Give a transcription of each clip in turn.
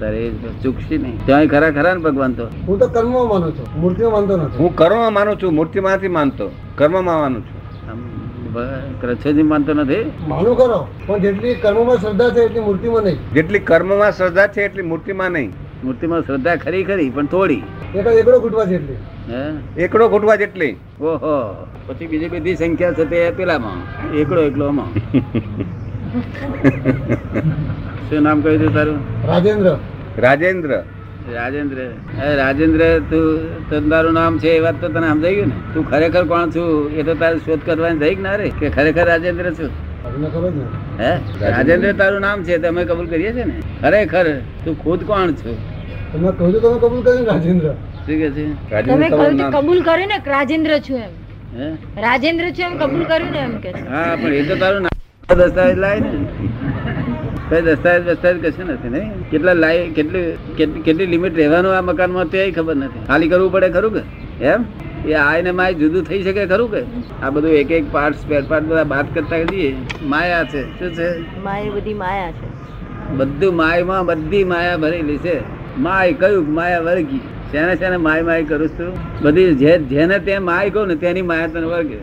તારે ચૂકશી નહીં. ત્યાં ખરા ખરા ને ભગવાન તો? હું તો કર્મમાં માનું છું મૂર્તિમાં માનતો નથી. હું કર્મ માનું છું મૂર્તિમાંથી માનતો. કર્મમાં માનું છું. માનતો નથી? માનું ખરો પણ જેટલી કર્મમાં શ્રદ્ધા છે એટલી મૂર્તિમાં નહીં. જેટલી કર્મમાં શ્રદ્ધા છે એટલી મૂર્તિમાં નહીં. મૂર્તિમાં શ્રદ્ધા ખરી ખરી પણ થોડી. એકડો ઘૂંટવા જેટલી. હે? એકડો ઘૂંટવા જેટલી. ઓહો. પછી બીજી બધી સંખ્યા છે તે પેલામાં. એકડો એકલોમાં. શું નામ કહ્યું તું તારું? રાજેન્દ્ર. રાજેન્દ્ર. રાજેન્દ્ર. રાજેન્દ્ર તું તને તારું નામ છે એ વાત તો તને સમજાઈ ગયું ને? તું ખરેખર કોણ છું એ તો તારે શોધ કરવાની થઈ ના રે કે ખરેખર રાજેન્દ્ર છું? હે? રાજેન્દ્ર તારું નામ છે તમે કબૂલ કરીએ છે ને? ખરેખર તું ખુદ કોણ છું? તમે કહ્યું તો તમે કબૂલ કર્યું ને રાજેન્દ્ર. શું કે છે? તમે કહ્યું કબૂલ કર્યું ને રાજેન્દ્ર છું એમ? રાજેન્દ્ર છું એમ કબૂલ કર્યું ને એમ કે હા પણ એ તો તારું નામ દસ્તાવેજ લાય ને. દસ્તાવેજ દસ્તાવેજ કશું નથી નહીં? કેટલા લાઈ કેટલી કેટલી લિમિટ રહેવાનું આ મકાનમાં તે ખબર નથી. ખાલી કરવું પડે ખરું કે? એમ? એ આય ને માય જુદું થઈ શકે ખરું કે? આ બધું એક એક પાર્ટ સ્પેર પાર્ટ બધા વાત કરતા જઈએ માયા છે. શું છે? માય બધી માયા છે. બધું માયમાં બધી માયા ભરેલી છે. માય કયું માયા વર્ગી? શેને શેને માય માય કરું છું? બધી જે જેને તે માય કહું ને તેની માયા તને વર્ગે.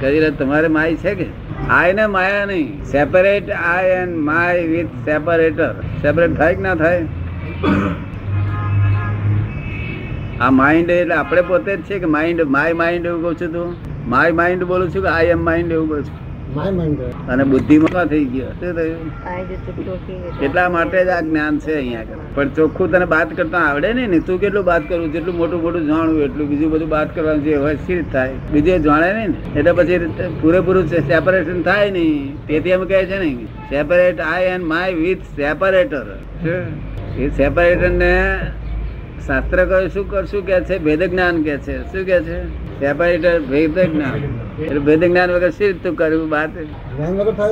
કરી રહ્યા તમારે માય છે કે? આય ને માયા નહીં. Separate I and my with separator separate થાય કે ના થાય? આ માઇન્ડ એટલે આપણે પોતે જ છે કે માઇન્ડ માય માઇન્ડ એવું કહું છું તું? માય માઇન્ડ બોલું છું કે આઈ એમ માઇન્ડ એવું કહું છું? અને બુદ્ધિમાં થઈ ગયો? શું થયું એટલા માટે જ આ જ્ઞાન છે અહીંયા. પણ ચોખ્ખું તને બાત કરતા આવડે નહીં ને? તું કેટલું બાત કરવું જેટલું મોટું મોટું જાણવું એટલું બીજું બધું બાત કરવાનું જે હોય સ્થિર થાય? બીજું જાણે નહીં ને? એટલે પછી પૂરેપૂરું સેપરેશન થાય નહીં. તેથી એમ કહે છે ને separate I and my with separator A separator ને શાસ્ત્ર કહે શું કરશું કે છે? ભેદ જ્ઞાન કે છે. શું કે છે? સેપરેટર ભેદ જ્ઞાન એટલે ભેદ જ્ઞાન વગર શી તું કરવું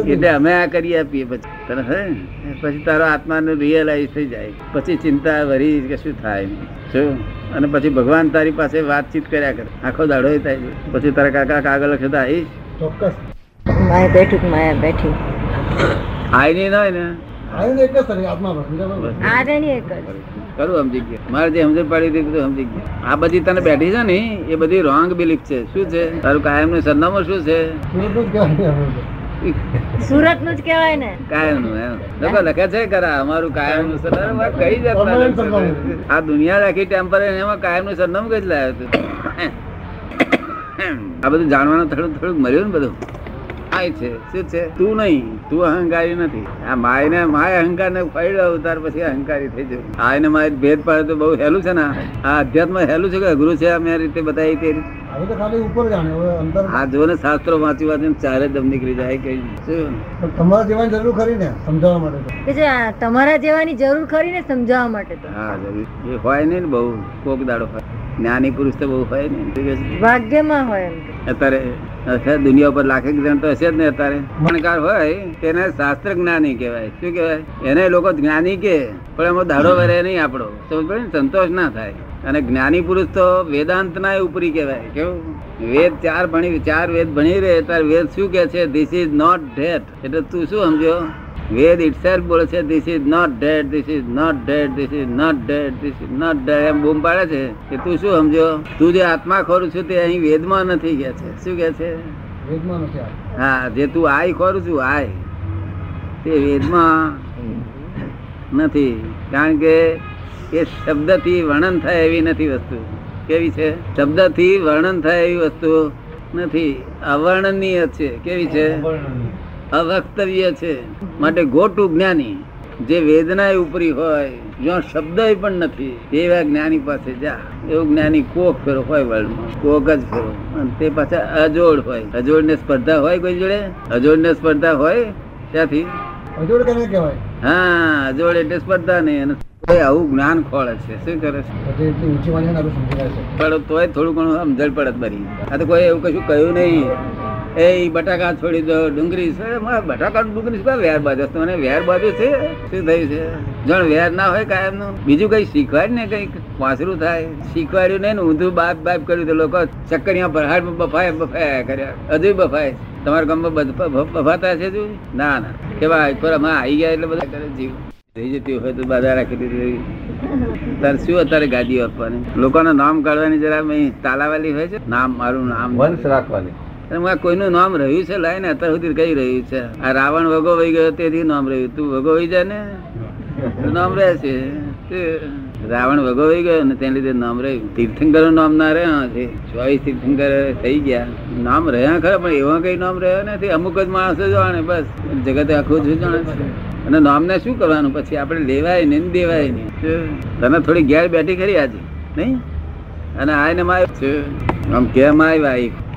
જ એટલે અમે આ કરી આપીએ પછી. તને હે? પછી તારો આત્માનું રિયલાઇઝ થઈ જાય. પછી ચિંતા વરી શું થાય? શું? અને પછી ભગવાન તારી પાસે વાતચીત કર્યા કરે. આખો દાડો થાય પછી તારા કાકા કાગળ લખે આવીશ. ચોક્કસ. માયા બેઠું કે માયા બેઠી. આઈ નહીં હોય ને? આવ્યું એક જ કોઈ બસ. આ રેની એક જ. કરું સમજી ગયા મારે જે સમજણ પાડી હતી બધું સમજી ગયા. આ બધી તને બેઠી છે ને એ બધી રોંગ બિલીફ છે. શું છે? તારું કાયમનું સરનામું શું છે? સુરતનું જ કહેવાય ને અમે તો. સુરતનું જ કહેવાય ને. કાયમનું એમ. લોકો લખે છે ખરા અમારું કાયમનું સરનામું કઈ જાતના Permanent લખે છે? સરનામું. આ દુનિયા રાખી ટેમ્પરે એમાં કાયમનું સરનામું કઈ લાવ્યું હતું? આ બધું જાણવાનું થોડું થોડુંક મળ્યું ને બધું. આ છે. શું છે? તું નહીં. તું અહંકારી નથી. આ માય ને માય અહંકાર ને ફાયડો અવતાર પછી અહંકારી થઈ જવું આ ને માય ભેદ પાડે તો બહુ હેલું છે ને. આ અધ્યાત્મ હેલું છે કે અઘરું છે? આ મેં આ રીતે બતાવી તે રીતે. હવે તો ખાલી ઉપર જાણે હવે અંદર આ જો ને શાસ્ત્રો વાંચી વાંચીને ચારે દમ નીકળી જાય કઈ તમારા જેવાની જરૂર ખરી ને સમજાવવા માટે કે તમારા જેવાની જરૂર ખરી ને સમજાવવા માટે હા જરૂર. એ હોય નહીં ને બહુ કોક દાડો હોય. જ્ઞાની પુરુષ તો બહુ હોય ને ભાગ્યમાં હોય અત્યારે અત્યારે દુનિયા ઉપર લાખેક જણ તો હશે જ ને અત્યારે. ભણકાર હોય તેને શાસ્ત્ર જ્ઞાની કહેવાય. શું કહેવાય? એને લોકો જ્ઞાની કે, પણ એમાં દાડો વરે નહીં આપણો. સમજ સંતોષ ના થાય. અને જ્ઞાની પુરુષ તો વેદાંત ના ઉપરી કહેવાય. કેવું? વેદ ચાર ભણી ચાર વેદ ભણી રહે, ત્યારે વેદ શું કે છે? ધીસ ઇઝ નોટ ડેથ એટલે તું શું સમજો વેદ ઇટસેલ્ફ બોલે છે this is not dead this is not dead this is not dead this is not dead એમ બૂમ પાડે છે કે તું શું સમજો? તું જે આત્મા ખોરું છું તે અહીં વેદમાં નથી કે છે. શું કે છે? વેદમાં નથી હા જે તું આય ખોરું છું આય તે વેદમાં નથી. કારણ કે એ શબ્દથી વર્ણન થાય એવી નથી વસ્તુ. કેવી છે? શબ્દથી વર્ણન થાય એવી વસ્તુ નથી. અવર્ણનીય છે. કેવી છે? અવક્તવ્ય છે. માટે ગોટુ જ્ઞાની જે વેદના ઉપરી હોય જ્યાં શબ્દ પણ નથી એવા જ્ઞાની પાસે જા. એવું જ્ઞાની કોક ફેરો હોય વર્લ્ડમાં કોક જ ફેરો. અને તે પાછા અજોડ હોય. અજોડ ને સ્પર્ધા હોય કોઈ જોડે? અજોડ ને સ્પર્ધા હોય? ત્યાંથી અજોડ કેને કહેવાય? હા અજોડ એટલે સ્પર્ધા નહીં. અને આવું જ્ઞાન ખોળે છે. શું કરે છે? પણ તોય થોડું ઘણું સમજણ પડત બરી આ તો કોઈ એવું કશું કહ્યું નહીં. એ બટાકા છોડી દો, ડુંગળી છે બટાકા, ડુંગળી શું વેર બાજુ? મને વેર બાજુ છે, શું થયું છે? જણ વેર ના હોય કાયમનું. બીજું કઈ શીખવાડ ને કંઈક? વાસરું થાય. શીખવાડ્યું નહીં ને ઊંધું બાપ બાપ કર્યું તો લોકો ચક્કરિયા ભરહાડ બફાય બફાયા કર્યા હજુ બફાય. તમારા ગામમાં બફ- બફ- બફાતા છે શું ના ના. કેવા પર અમે આવી ગયા એટલે બધા કરે જીવ. થઈ જતી હોય તો બાધા રાખી દીધી તારે શું અત્યારે ગાડી આપવાની? લોકોના નામ કાઢવાની જરા તાલાવાલી હોય છે? નામ, મારું નામ. વંશ રાખવાની. આ કોઈનું નામ રહ્યું છે લાઈને અત્યાર સુધી કઈ રહ્યું છે? આ રાવણ વગો વહી ગયો તેથી નામ રહ્યું. તું વગો વહી જાય ને. નામ રહે છે. રાવણ વગો વહી ગયો ને તેને લીધે નામ રહ્યું. તીર્થંકર નામ ના રહ્યા છે. ચોવીસ તીર્થંકર થઈ ગયા. નામ રહ્યા ખરા, પણ એવા કઈ નામ રહ્યા નથી. અમુક જ માણસો જાણે બસ. જગતે આખું જ જાણે છે. અને નામને શું કરવાનું? પછી આપણે લેવાય નહીં દેવાય નહીં. તને થોડી ઘેર બેઠી ખરી આજે, નહીં? અને આને માય છે આમ કેમ આવ્યા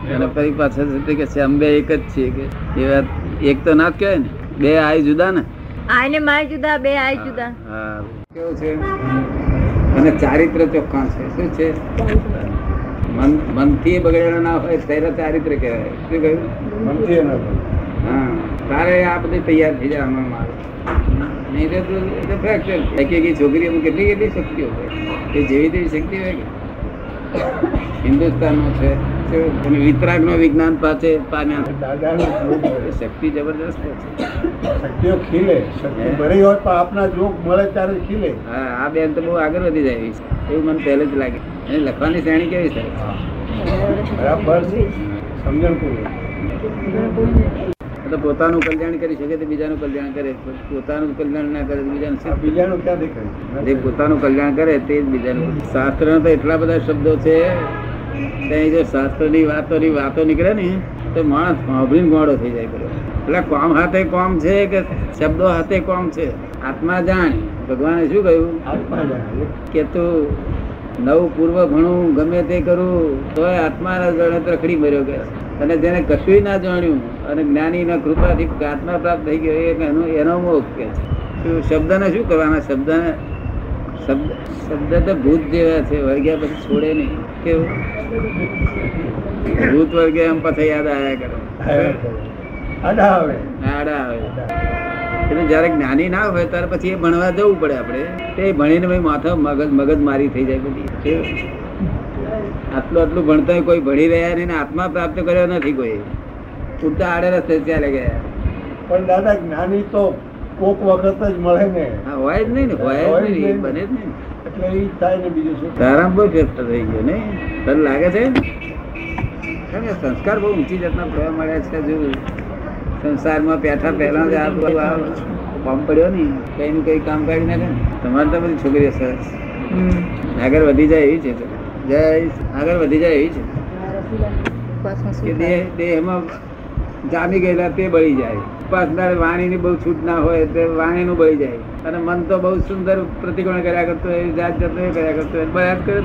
અને ફરી પાછળ છે કે છે અંબે એક જ છે કે એ વાત એક તો ના કહેવાય ને બે આય જુદા ને. આય ને માય જુદા બે આય જુદા. હા. કેવું છે? અને ચારિત્ર ચોખ્ખા છે. શું છે? મન મનથી બગડેલો ના હોય ત્યારે ચારિત્ર કહેવાય. શું કહ્યું? મનથી. હા. તારે આ બધી તૈયાર થઈ જાય આમાં મારું. નહીં તો છે. એક એક છોકરીઓમાં કેટલી કેટલી શક્તિઓ હોય. એ જેવી તેવી શક્તિ હોય કે? હિન્દુસ્તાનમાં છે. અને વિતરાગનો વિજ્ઞાન પાસે શક્તિ જબરદસ્ત છે. શક્તિઓ ખીલે. શક્તિ ભરી હોય પણ આપના જોગ મળે ત્યારે ખીલે. હા આ બેન તો બહુ આગળ વધી જાય છે. એવું મને પહેલે જ લાગે. એને લખવાની શ્રેણી કેવી છે? બરાબર. સમજણ પૂર્વક તો પોતાનું કલ્યાણ કરી શકે તો બીજાનું કલ્યાણ કરે. પોતાનું કલ્યાણ ના કરે તો બીજાનું બીજાનું ક્યાં દેખાય? જે પોતાનું કલ્યાણ કરે તે જ બીજાનું. શાસ્ત્ર તો એટલા બધા શબ્દો છે ત્યાં જો શાસ્ત્રની વાતોની વાતો નીકળે ને તો માણસ સાંભળીને ગોળો થઈ જાય પેલો એટલે કોમ હાથે કોમ છે કે શબ્દો હાથે કોમ છે? આત્મા જાણ. ભગવાને શું કહ્યું? આત્મા જાણે. કે તું નવું પૂર્વ ભણું ગમે તે કરું તોય આત્માના જાણે રખડી મર્યો કે અને જેને કશું ના જાણ્યું અને જ્ઞાનીના કૃપાથી આત્મા પ્રાપ્ત થઈ ગયો એનો એનો મોક્ષ કે છે. શબ્દને શું કરવાના? શબ્દને શબ્દ શબ્દ તો ભૂત જેવા છે વર્ગ્યા પછી છોડે નહીં. કેવું? ભૂત વર્ગે એમ પછી યાદ આવ્યા કરે. આડા આવે. આડા આવે. એટલે જયારે જ્ઞાની ના હોય ત્યારે પછી એ ભણવા જવું પડે આપણે. તે ભણીને ભાઈ માથા મગજ મગજ મારી થઈ જાય બધી. કેવું? આટલું આટલું ભણતા કોઈ ભણી રહ્યા નહીં આત્મા પ્રાપ્ત કર્યો નથી કોઈ. ઉડતા આડે રસ્તે ચાલે ગયા. પણ દાદા જ્ઞાની તો કોક વખત જ મળે ને. હા હોય જ નહીં ને હોય જ નહીં એ બને જ નહીં. એટલે એ થાય ને બીજું શું? તારામ બહુ ફેરફાર થઈ ગયો ને તને લાગે છે? કારણ કે સંસ્કાર બહુ ઊંચી જાતના પડવા મળ્યા છે જો સંસારમાં પેઠા પહેલા જ આ બધું આ કામ પડ્યો ને કઈ નું કઈ કામ કાઢી નાખે ને. તમારે તો બધી છોકરીઓ સરસ. આગળ વધી જાય એવી છે જય આગળ વધી જાય એવી છે. કે દેહ દેહમાં જામી ગયેલા તે બળી જાય. ઉપાસના વાણીની બહુ છૂટ ના હોય તે વાણીનું બળી જાય. અને મન તો બહુ સુંદર પ્રતિકોણ કર્યા કરતો હોય જાત જાત કર્યા કરતો હોય જ કરે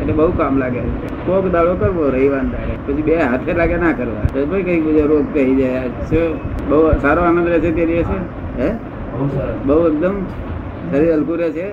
એટલે બહુ કામ લાગે કોક દાડો કરવો રવિવાર દાડે. પછી બે હાથે લાગે ના કરવા. તો ભાઈ કઈ બીજો રોગ કહી જાય બહુ સારો આનંદ રહેશે તે દિવસે? હે? બહુ એકદમ. શરીર હલકું રહે છે